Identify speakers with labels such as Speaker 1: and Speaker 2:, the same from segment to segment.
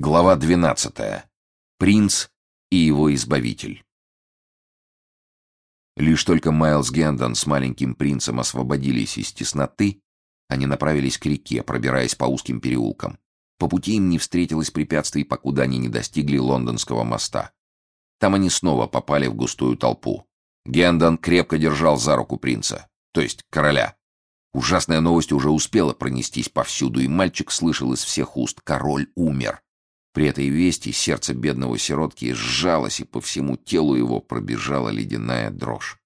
Speaker 1: Глава 12. Принц и его избавитель. Лишь только Майлз Гендон с маленьким принцем освободились из тесноты, они направились к реке, пробираясь по узким переулкам. По пути им не встретилось препятствий, покуда они не достигли лондонского моста. Там они снова попали в густую толпу. Гендон крепко держал за руку принца, то есть короля. Ужасная новость уже успела пронестись повсюду, и мальчик слышал из всех уст «Король умер». При этой вести сердце бедного сиротки сжалось, и по всему телу его пробежала ледяная дрожь.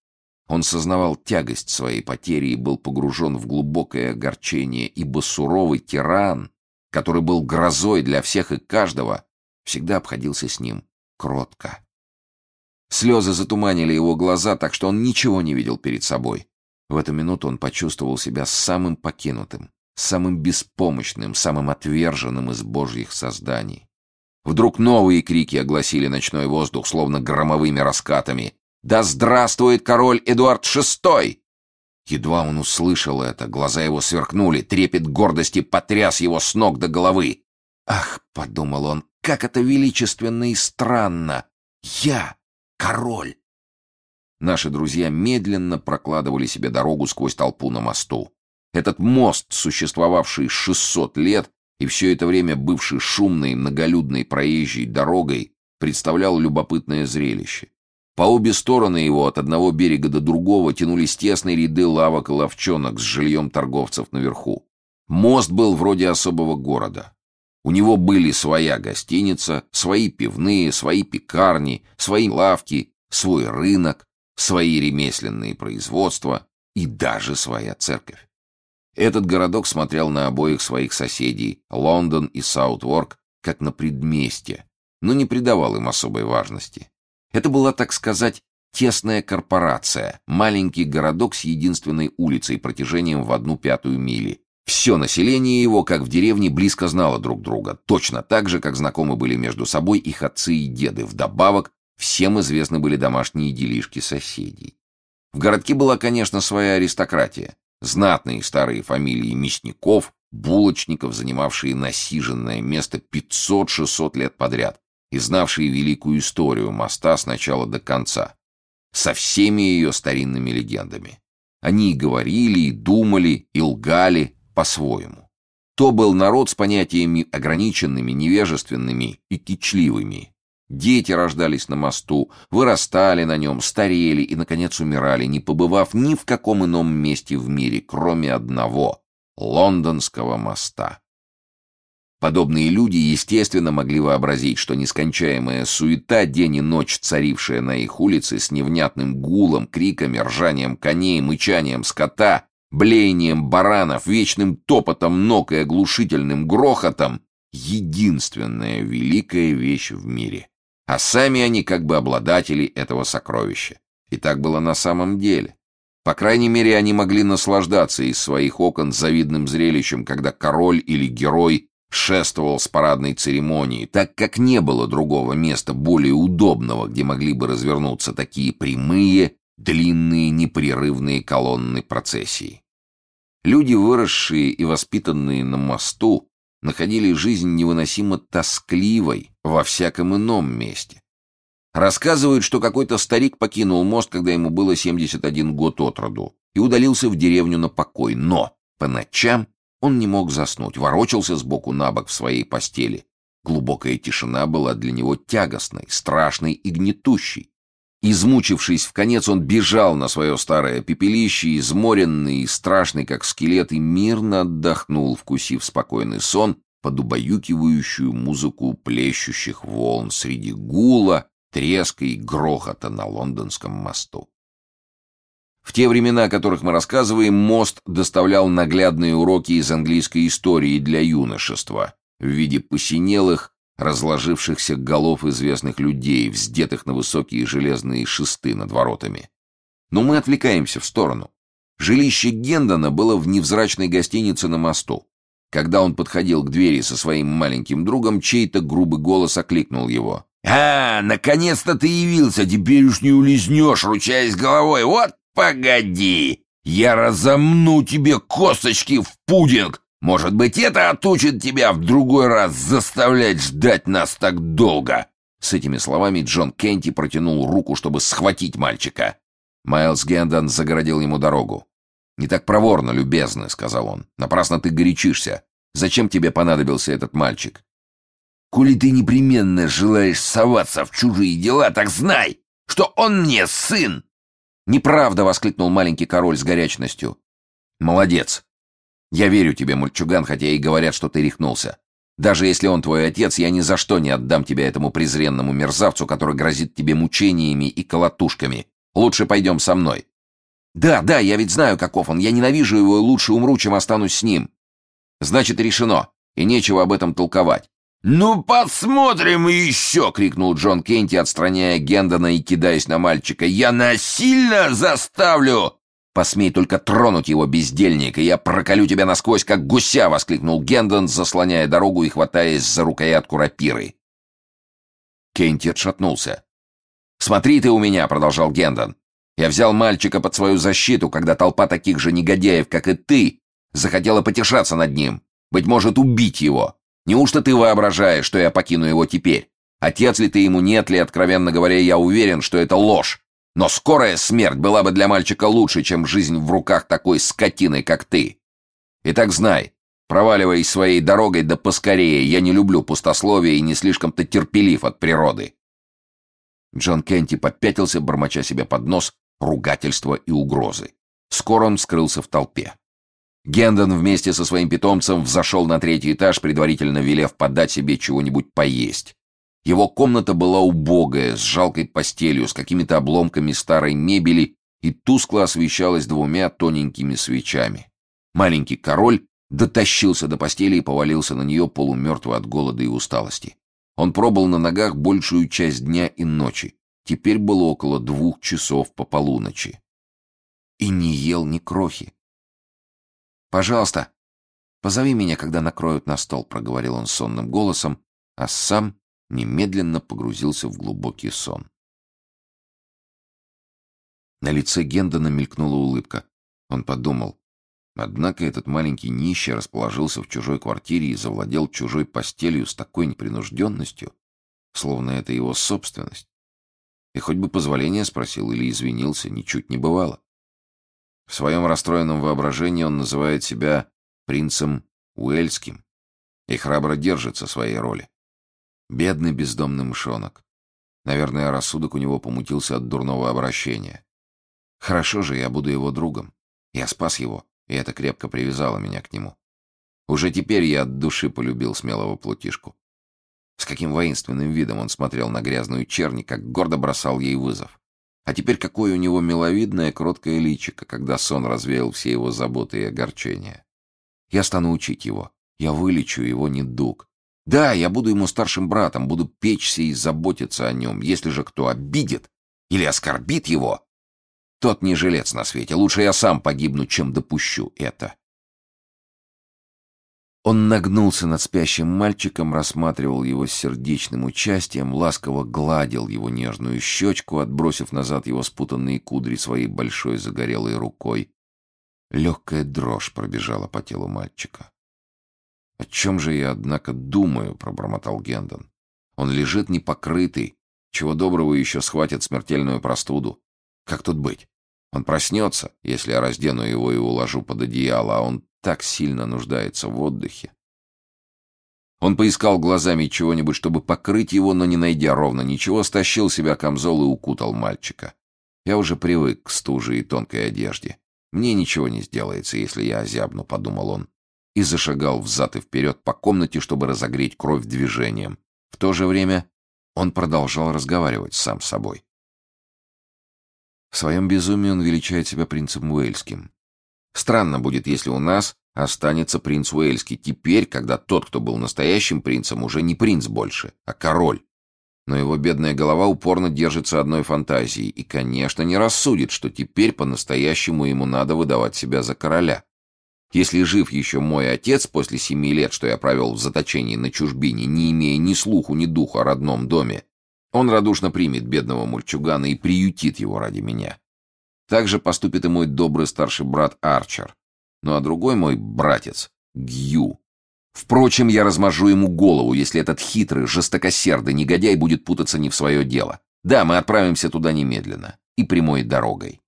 Speaker 1: Он сознавал тягость своей потери и был погружен в глубокое огорчение, ибо суровый тиран, который был грозой для всех и каждого, всегда обходился с ним кротко. Слезы затуманили его глаза, так что он ничего не видел перед собой. В эту минуту он почувствовал себя самым покинутым, самым беспомощным, самым отверженным из божьих созданий. Вдруг новые крики огласили ночной воздух, словно громовыми раскатами. «Да здравствует король Эдуард VI!» Едва он услышал это, глаза его сверкнули, трепет гордости потряс его с ног до головы. «Ах!» — подумал он, — «как это величественно и странно! Я король!» Наши друзья медленно прокладывали себе дорогу сквозь толпу на мосту. Этот мост, существовавший 600 лет, и все это время бывший шумной, многолюдной проезжей дорогой, представлял любопытное зрелище. По обе стороны его от одного берега до другого тянулись тесные ряды лавок и ловчонок с жильем торговцев наверху. Мост был вроде особого города. У него были своя гостиница, свои пивные, свои пекарни, свои лавки, свой рынок, свои ремесленные производства и даже своя церковь. Этот городок смотрел на обоих своих соседей, Лондон и Саутворк, как на предместье, но не придавал им особой важности. Это была, так сказать, тесная корпорация, маленький городок с единственной улицей протяжением в одну пятую мили. Все население его, как в деревне, близко знало друг друга, точно так же, как знакомы были между собой их отцы и деды. Вдобавок, всем известны были домашние делишки соседей. В городке была, конечно, своя аристократия. Знатные старые фамилии мясников, булочников, занимавшие насиженное место 500-600 лет подряд и знавшие великую историю моста с начала до конца, со всеми ее старинными легендами. Они и говорили, и думали, и лгали по-своему. То был народ с понятиями ограниченными, невежественными и кичливыми, Дети рождались на мосту, вырастали на нем, старели и, наконец, умирали, не побывав ни в каком ином месте в мире, кроме одного — Лондонского моста. Подобные люди, естественно, могли вообразить, что нескончаемая суета, день и ночь царившая на их улице с невнятным гулом, криками, ржанием коней, мычанием скота, блеянием баранов, вечным топотом ног и оглушительным грохотом — единственная великая вещь в мире а сами они как бы обладатели этого сокровища. И так было на самом деле. По крайней мере, они могли наслаждаться из своих окон завидным зрелищем, когда король или герой шествовал с парадной церемонии, так как не было другого места более удобного, где могли бы развернуться такие прямые, длинные, непрерывные колонны процессии. Люди, выросшие и воспитанные на мосту, находили жизнь невыносимо тоскливой во всяком ином месте. Рассказывают, что какой-то старик покинул мост, когда ему было 71 год от роду, и удалился в деревню на покой, но по ночам он не мог заснуть, ворочался сбоку на бок в своей постели. Глубокая тишина была для него тягостной, страшной и гнетущей. Измучившись в конец, он бежал на свое старое пепелище, изморенный и страшный, как скелет, и мирно отдохнул, вкусив спокойный сон под убаюкивающую музыку плещущих волн среди гула, треска и грохота на лондонском мосту. В те времена, о которых мы рассказываем, мост доставлял наглядные уроки из английской истории для юношества в виде посинелых, разложившихся голов известных людей, вздетых на высокие железные шесты над воротами. Но мы отвлекаемся в сторону. Жилище Гендона было в невзрачной гостинице на мосту. Когда он подходил к двери со своим маленьким другом, чей-то грубый голос окликнул его. «А, наконец-то ты явился, теперь уж не улизнешь, ручаясь головой. Вот погоди, я разомну тебе косточки в пудинг, Может быть, это отучит тебя в другой раз заставлять ждать нас так долго!» С этими словами Джон Кенти протянул руку, чтобы схватить мальчика. Майлз Гендон загородил ему дорогу. «Не так проворно, любезный», — сказал он. «Напрасно ты горячишься. Зачем тебе понадобился этот мальчик?» «Коли ты непременно желаешь соваться в чужие дела, так знай, что он мне сын!» «Неправда!» — воскликнул маленький король с горячностью. «Молодец! Я верю тебе, мальчуган, хотя и говорят, что ты рехнулся. Даже если он твой отец, я ни за что не отдам тебя этому презренному мерзавцу, который грозит тебе мучениями и колотушками. Лучше пойдем со мной. Да, да, я ведь знаю, каков он. Я ненавижу его лучше умру, чем останусь с ним. Значит, решено. И нечего об этом толковать. «Ну, посмотрим еще!» — крикнул Джон Кенти, отстраняя Гендона и кидаясь на мальчика. «Я насильно заставлю «Посмей только тронуть его, бездельник, и я проколю тебя насквозь, как гуся!» — воскликнул Гендон, заслоняя дорогу и хватаясь за рукоятку рапиры. Кенти отшатнулся. «Смотри ты у меня!» — продолжал Гендон. «Я взял мальчика под свою защиту, когда толпа таких же негодяев, как и ты, захотела потешаться над ним, быть может, убить его. Неужто ты воображаешь, что я покину его теперь? Отец ли ты ему, нет ли, откровенно говоря, я уверен, что это ложь. Но скорая смерть была бы для мальчика лучше, чем жизнь в руках такой скотины, как ты. Итак, знай, проваливай своей дорогой да поскорее, я не люблю пустословия и не слишком-то терпелив от природы». Джон Кенти попятился, бормоча себе под нос ругательства и угрозы. Скоро он скрылся в толпе. Гендон вместе со своим питомцем взошел на третий этаж, предварительно велев подать себе чего-нибудь поесть. Его комната была убогая, с жалкой постелью, с какими-то обломками старой мебели и тускло освещалась двумя тоненькими свечами. Маленький король дотащился до постели и повалился на нее полумертвый от голода и усталости. Он пробыл на ногах большую часть дня и ночи. Теперь было около двух часов по полуночи. И не ел ни крохи. «Пожалуйста, позови меня, когда накроют на стол», — проговорил он сонным голосом, а сам немедленно погрузился в глубокий сон. На лице Гендона мелькнула улыбка. Он подумал, однако этот маленький нищий расположился в чужой квартире и завладел чужой постелью с такой непринужденностью, словно это его собственность. И хоть бы позволения спросил или извинился, ничуть не бывало. В своем расстроенном воображении он называет себя принцем Уэльским и храбро держится своей роли. Бедный бездомный мышонок. Наверное, рассудок у него помутился от дурного обращения. Хорошо же, я буду его другом. Я спас его, и это крепко привязало меня к нему. Уже теперь я от души полюбил смелого плутишку. С каким воинственным видом он смотрел на грязную черни, как гордо бросал ей вызов. А теперь какое у него миловидное, кроткое личико, когда сон развеял все его заботы и огорчения. Я стану учить его. Я вылечу его недуг. Да, я буду ему старшим братом, буду печься и заботиться о нем. Если же кто обидит или оскорбит его, тот не жилец на свете. Лучше я сам погибну, чем допущу это. Он нагнулся над спящим мальчиком, рассматривал его с сердечным участием, ласково гладил его нежную щечку, отбросив назад его спутанные кудри своей большой загорелой рукой. Легкая дрожь пробежала по телу мальчика. «О чем же я, однако, думаю?» — пробормотал Гендон. «Он лежит непокрытый. Чего доброго еще схватит смертельную простуду. Как тут быть? Он проснется, если я раздену его и уложу под одеяло, а он так сильно нуждается в отдыхе». Он поискал глазами чего-нибудь, чтобы покрыть его, но не найдя ровно ничего, стащил себя камзол и укутал мальчика. Я уже привык к стуже и тонкой одежде. Мне ничего не сделается, если я озябну, — подумал он и зашагал взад и вперед по комнате, чтобы разогреть кровь движением. В то же время он продолжал разговаривать сам с собой. В своем безумии он величает себя принцем Уэльским. Странно будет, если у нас останется принц Уэльский теперь, когда тот, кто был настоящим принцем, уже не принц больше, а король. Но его бедная голова упорно держится одной фантазией и, конечно, не рассудит, что теперь по-настоящему ему надо выдавать себя за короля. Если жив еще мой отец после семи лет, что я провел в заточении на чужбине, не имея ни слуху, ни духа о родном доме, он радушно примет бедного мальчугана и приютит его ради меня. Так же поступит и мой добрый старший брат Арчер. Ну а другой мой братец Гью. Впрочем, я размажу ему голову, если этот хитрый, жестокосердый негодяй будет путаться не в свое дело. Да, мы отправимся туда немедленно. И прямой дорогой.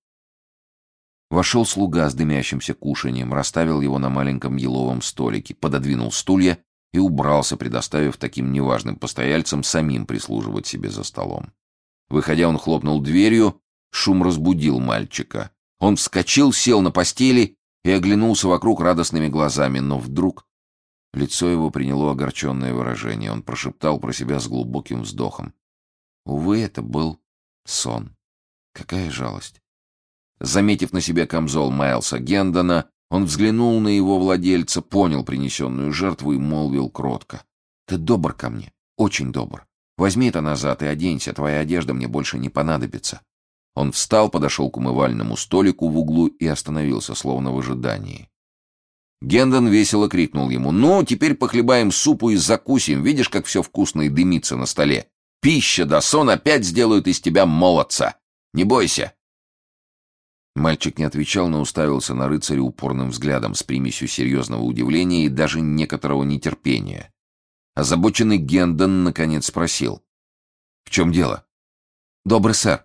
Speaker 1: Вошел слуга с дымящимся кушанием, расставил его на маленьком еловом столике, пододвинул стулья и убрался, предоставив таким неважным постояльцам самим прислуживать себе за столом. Выходя, он хлопнул дверью, шум разбудил мальчика. Он вскочил, сел на постели и оглянулся вокруг радостными глазами, но вдруг лицо его приняло огорченное выражение. Он прошептал про себя с глубоким вздохом. Увы, это был сон. Какая жалость. Заметив на себе камзол Майлса Гендона, он взглянул на его владельца, понял принесенную жертву и молвил кротко. «Ты добр ко мне, очень добр. Возьми это назад и оденься, твоя одежда мне больше не понадобится». Он встал, подошел к умывальному столику в углу и остановился, словно в ожидании. Гендон весело крикнул ему. «Ну, теперь похлебаем супу и закусим. Видишь, как все вкусно и дымится на столе? Пища да сон опять сделают из тебя молодца. Не бойся, Мальчик не отвечал, но уставился на рыцаря упорным взглядом с примесью серьезного удивления и даже некоторого нетерпения. Озабоченный Гендон наконец спросил. «В чем дело?» «Добрый сэр,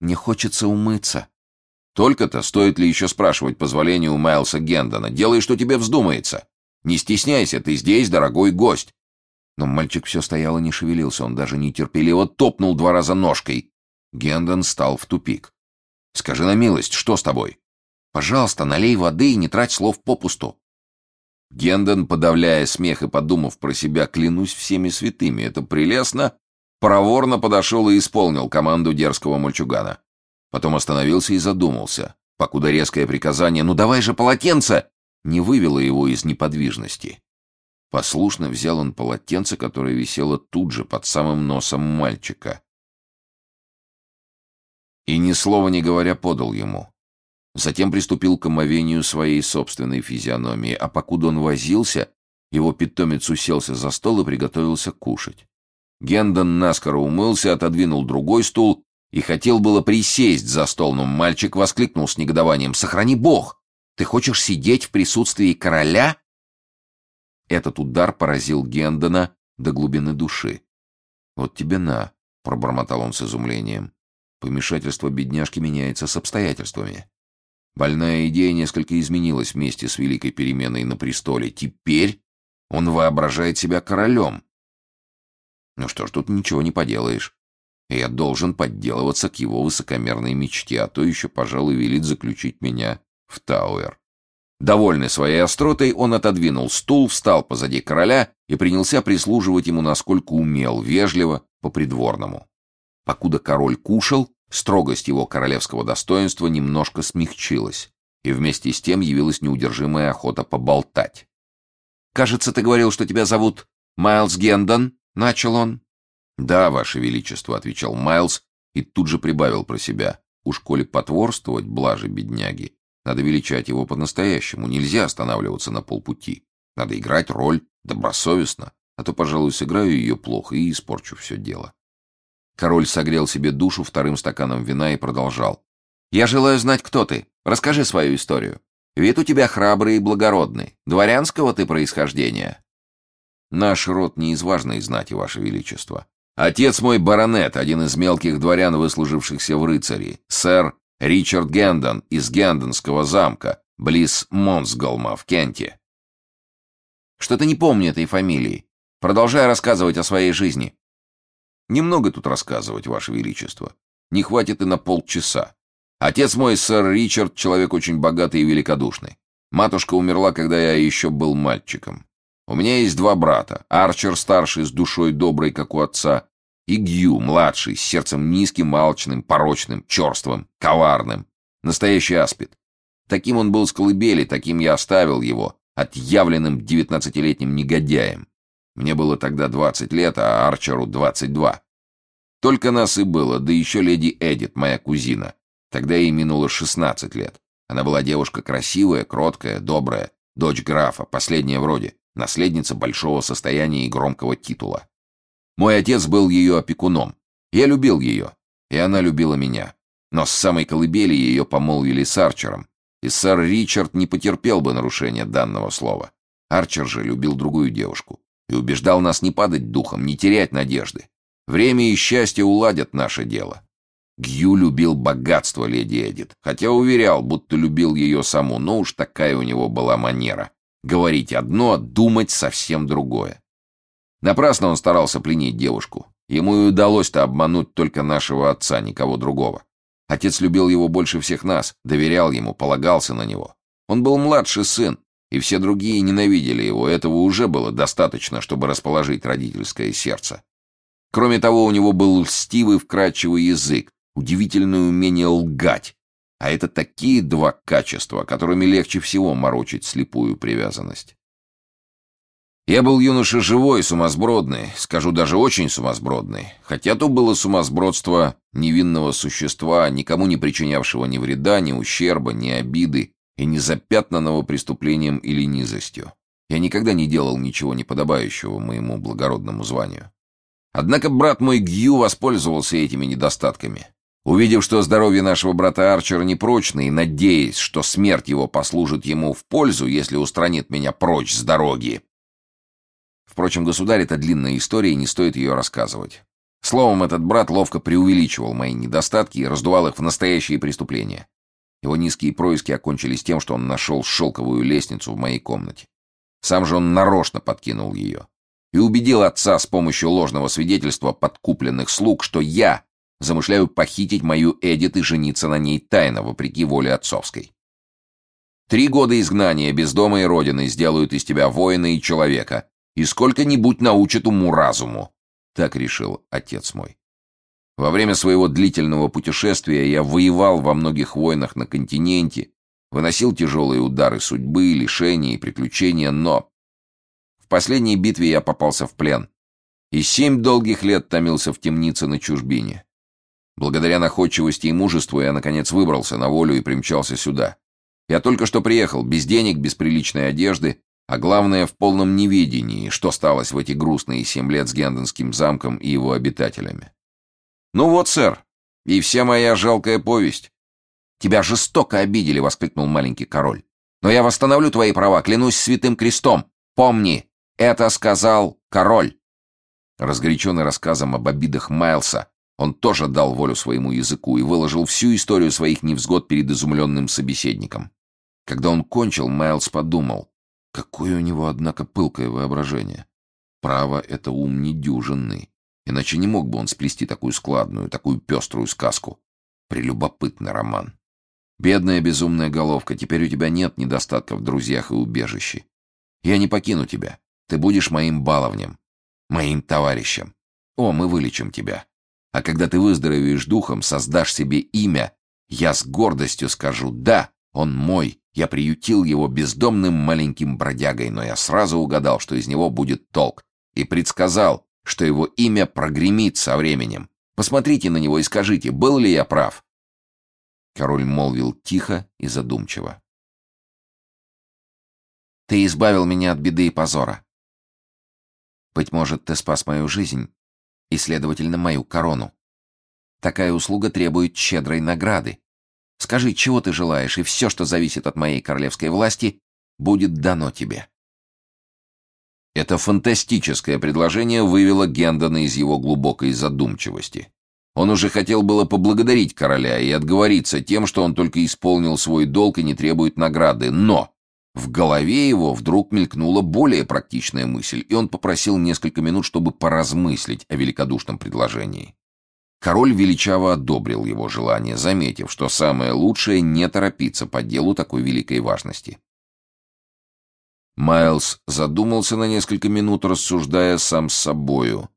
Speaker 1: мне хочется умыться». «Только-то стоит ли еще спрашивать позволения у Майлса Гендона? Делай, что тебе вздумается. Не стесняйся, ты здесь, дорогой гость». Но мальчик все стоял и не шевелился, он даже нетерпеливо топнул два раза ножкой. Гендон стал в тупик. Скажи на милость, что с тобой? Пожалуйста, налей воды и не трать слов попусту. Гендон, подавляя смех и подумав про себя, клянусь всеми святыми, это прелестно, проворно подошел и исполнил команду дерзкого мальчугана. Потом остановился и задумался, покуда резкое приказание «Ну давай же полотенце!» не вывело его из неподвижности. Послушно взял он полотенце, которое висело тут же под самым носом мальчика и, ни слова не говоря, подал ему. Затем приступил к омовению своей собственной физиономии, а покуда он возился, его питомец уселся за стол и приготовился кушать. Гендон наскоро умылся, отодвинул другой стул и хотел было присесть за стол, но мальчик воскликнул с негодованием «Сохрани Бог! Ты хочешь сидеть в присутствии короля?» Этот удар поразил Гендона до глубины души. «Вот тебе на», — пробормотал он с изумлением. Помешательство бедняжки меняется с обстоятельствами. Больная идея несколько изменилась вместе с великой переменой на престоле. Теперь он воображает себя королем. Ну что ж, тут ничего не поделаешь. Я должен подделываться к его высокомерной мечте, а то еще, пожалуй, велит заключить меня в Тауэр. Довольный своей остротой, он отодвинул стул, встал позади короля и принялся прислуживать ему насколько умел, вежливо, по-придворному. Покуда король кушал, строгость его королевского достоинства немножко смягчилась, и вместе с тем явилась неудержимая охота поболтать. «Кажется, ты говорил, что тебя зовут Майлз Гендон?» — начал он. «Да, ваше величество», — отвечал Майлз и тут же прибавил про себя. «Уж коли потворствовать блаже бедняги, надо величать его по-настоящему, нельзя останавливаться на полпути. Надо играть роль добросовестно, а то, пожалуй, сыграю ее плохо и испорчу все дело». Король согрел себе душу вторым стаканом вина и продолжал. «Я желаю знать, кто ты. Расскажи свою историю. Вид у тебя храбрый и благородный. Дворянского ты происхождения?» «Наш род не из важной знати, ваше величество. Отец мой баронет, один из мелких дворян, выслужившихся в рыцари, сэр Ричард Гендон из Гендонского замка, близ Монсголма в Кенте». «Что-то не помню этой фамилии. Продолжай рассказывать о своей жизни». Немного тут рассказывать, Ваше Величество. Не хватит и на полчаса. Отец мой, сэр Ричард, человек очень богатый и великодушный. Матушка умерла, когда я еще был мальчиком. У меня есть два брата. Арчер старший, с душой доброй, как у отца, и Гью, младший, с сердцем низким, алчным, порочным, черствым, коварным. Настоящий аспид. Таким он был с колыбели, таким я оставил его, отъявленным девятнадцатилетним негодяем. Мне было тогда 20 лет, а Арчеру 22. Только нас и было, да еще леди Эдит, моя кузина. Тогда ей минуло 16 лет. Она была девушка красивая, кроткая, добрая, дочь графа, последняя вроде, наследница большого состояния и громкого титула. Мой отец был ее опекуном. Я любил ее, и она любила меня. Но с самой колыбели ее помолвили с Арчером, и сэр Ричард не потерпел бы нарушения данного слова. Арчер же любил другую девушку и убеждал нас не падать духом, не терять надежды. Время и счастье уладят наше дело. Гью любил богатство леди Эдит, хотя уверял, будто любил ее саму, но уж такая у него была манера. Говорить одно, а думать совсем другое. Напрасно он старался пленить девушку. Ему и удалось-то обмануть только нашего отца, никого другого. Отец любил его больше всех нас, доверял ему, полагался на него. Он был младший сын, и все другие ненавидели его, этого уже было достаточно, чтобы расположить родительское сердце. Кроме того, у него был льстивый вкрадчивый язык, удивительное умение лгать, а это такие два качества, которыми легче всего морочить слепую привязанность. Я был юноша живой, сумасбродный, скажу даже очень сумасбродный, хотя то было сумасбродство невинного существа, никому не причинявшего ни вреда, ни ущерба, ни обиды и не запятнанного преступлением или низостью. Я никогда не делал ничего неподобающего моему благородному званию. Однако брат мой Гью воспользовался этими недостатками. Увидев, что здоровье нашего брата Арчера непрочно, и надеясь, что смерть его послужит ему в пользу, если устранит меня прочь с дороги, Впрочем, государь — это длинная история, и не стоит ее рассказывать. Словом, этот брат ловко преувеличивал мои недостатки и раздувал их в настоящие преступления. Его низкие происки окончились тем, что он нашел шелковую лестницу в моей комнате. Сам же он нарочно подкинул ее. И убедил отца с помощью ложного свидетельства подкупленных слуг, что я замышляю похитить мою Эдит и жениться на ней тайно, вопреки воле отцовской. Три года изгнания без дома и родины сделают из тебя воина и человека, и сколько-нибудь научат уму-разуму. Так решил отец мой. Во время своего длительного путешествия я воевал во многих войнах на континенте, выносил тяжелые удары судьбы, лишения и приключения, но... В последней битве я попался в плен. И семь долгих лет томился в темнице на чужбине. Благодаря находчивости и мужеству я, наконец, выбрался на волю и примчался сюда. Я только что приехал, без денег, без приличной одежды, а главное, в полном неведении, что сталось в эти грустные семь лет с Генденским замком и его обитателями. «Ну вот, сэр, и вся моя жалкая повесть». «Тебя жестоко обидели», — воскликнул маленький король. «Но я восстановлю твои права, клянусь святым крестом. Помни, это сказал король». Разгоряченный рассказом об обидах Майлса, он тоже дал волю своему языку и выложил всю историю своих невзгод перед изумленным собеседником. Когда он кончил, Майлз подумал, Какое у него, однако, пылкое воображение. Право, это ум недюжинный. Иначе не мог бы он сплести такую складную, такую пеструю сказку. Прелюбопытный роман. Бедная безумная головка, теперь у тебя нет недостатков в друзьях и убежище. Я не покину тебя. Ты будешь моим баловнем, моим товарищем. О, мы вылечим тебя. А когда ты выздоровеешь духом, создашь себе имя, я с гордостью скажу «Да, он мой, я приютил его бездомным маленьким бродягой, но я сразу угадал, что из него будет толк, и предсказал, что его имя прогремит со временем. Посмотрите на него и скажите, был ли я прав?» Король молвил тихо и задумчиво. «Ты избавил меня от беды и позора. Быть может, ты спас мою жизнь и, следовательно, мою корону. Такая услуга требует щедрой награды. Скажи, чего ты желаешь, и все, что зависит от моей королевской власти, будет дано тебе». Это фантастическое предложение вывело Гендона из его глубокой задумчивости. Он уже хотел было поблагодарить короля и отговориться тем, что он только исполнил свой долг и не требует награды, но в голове его вдруг мелькнула более практичная мысль, и он попросил несколько минут, чтобы поразмыслить о великодушном предложении. Король величаво одобрил его желание, заметив, что самое лучшее не торопиться по делу такой великой важности. Майлз задумался на несколько минут, рассуждая сам с собою.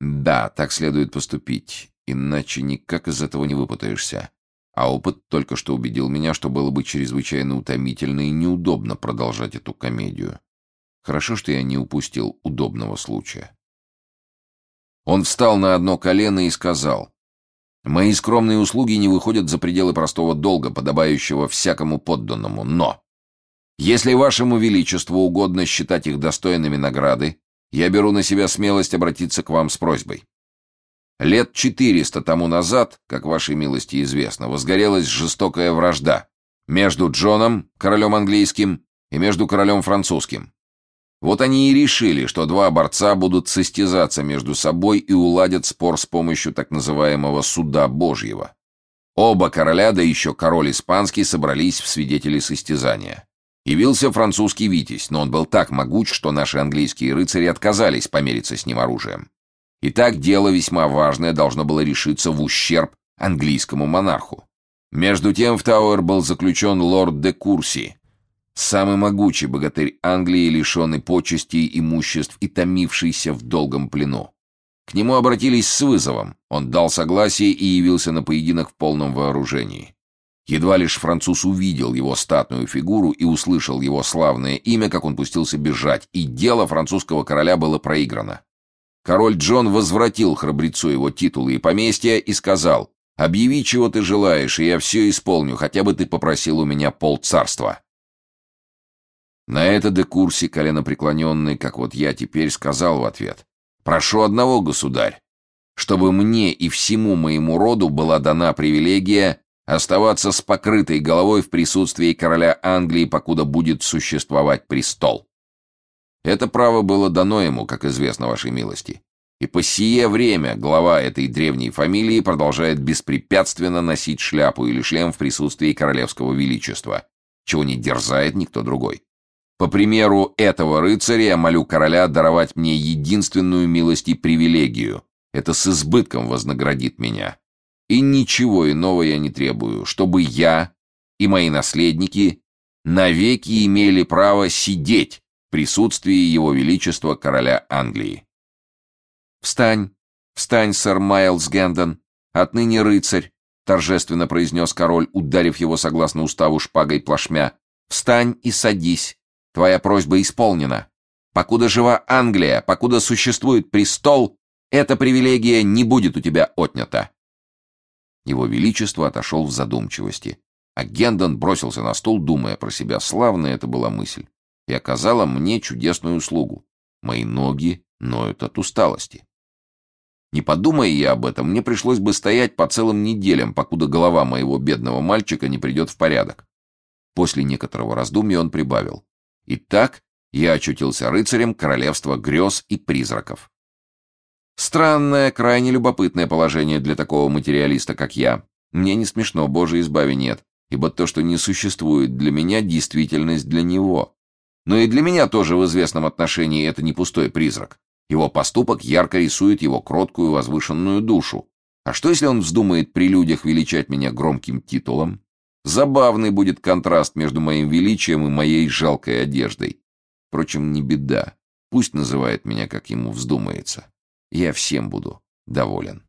Speaker 1: «Да, так следует поступить, иначе никак из этого не выпутаешься. А опыт только что убедил меня, что было бы чрезвычайно утомительно и неудобно продолжать эту комедию. Хорошо, что я не упустил удобного случая». Он встал на одно колено и сказал, «Мои скромные услуги не выходят за пределы простого долга, подобающего всякому подданному, но, если вашему величеству угодно считать их достойными награды, я беру на себя смелость обратиться к вам с просьбой. Лет четыреста тому назад, как вашей милости известно, возгорелась жестокая вражда между Джоном, королем английским, и между королем французским. Вот они и решили, что два борца будут состязаться между собой и уладят спор с помощью так называемого «суда Божьего». Оба короля, да еще король испанский, собрались в свидетели состязания. Явился французский Витязь, но он был так могуч, что наши английские рыцари отказались помериться с ним оружием. Итак, дело весьма важное должно было решиться в ущерб английскому монарху. Между тем в Тауэр был заключен лорд де Курси, самый могучий богатырь Англии, лишенный почестей, имуществ и томившийся в долгом плену. К нему обратились с вызовом, он дал согласие и явился на поединок в полном вооружении. Едва лишь француз увидел его статную фигуру и услышал его славное имя, как он пустился бежать, и дело французского короля было проиграно. Король Джон возвратил храбрецу его титулы и поместья и сказал, «Объяви, чего ты желаешь, и я все исполню, хотя бы ты попросил у меня полцарства». На это де Курси, коленопреклоненный, как вот я теперь, сказал в ответ, «Прошу одного, государь, чтобы мне и всему моему роду была дана привилегия оставаться с покрытой головой в присутствии короля Англии, покуда будет существовать престол». Это право было дано ему, как известно вашей милости. И по сие время глава этой древней фамилии продолжает беспрепятственно носить шляпу или шлем в присутствии королевского величества, чего не дерзает никто другой. По примеру этого рыцаря я молю короля даровать мне единственную милость и привилегию. Это с избытком вознаградит меня. И ничего иного я не требую, чтобы я и мои наследники навеки имели право сидеть присутствии его величества короля Англии. «Встань, встань, сэр Майлз Гэндон, отныне рыцарь», торжественно произнес король, ударив его согласно уставу шпагой плашмя. «Встань и садись, твоя просьба исполнена. Покуда жива Англия, покуда существует престол, эта привилегия не будет у тебя отнята». Его величество отошел в задумчивости, а Гендон бросился на стул, думая про себя, славная это была мысль и оказала мне чудесную услугу. Мои ноги ноют от усталости. Не подумая я об этом, мне пришлось бы стоять по целым неделям, покуда голова моего бедного мальчика не придет в порядок. После некоторого раздумья он прибавил. Итак, я очутился рыцарем королевства грез и призраков. Странное, крайне любопытное положение для такого материалиста, как я. Мне не смешно, боже избави нет, ибо то, что не существует для меня, действительность для него. Но и для меня тоже в известном отношении это не пустой призрак. Его поступок ярко рисует его кроткую возвышенную душу. А что, если он вздумает при людях величать меня громким титулом? Забавный будет контраст между моим величием и моей жалкой одеждой. Впрочем, не беда. Пусть называет меня, как ему вздумается. Я всем буду доволен.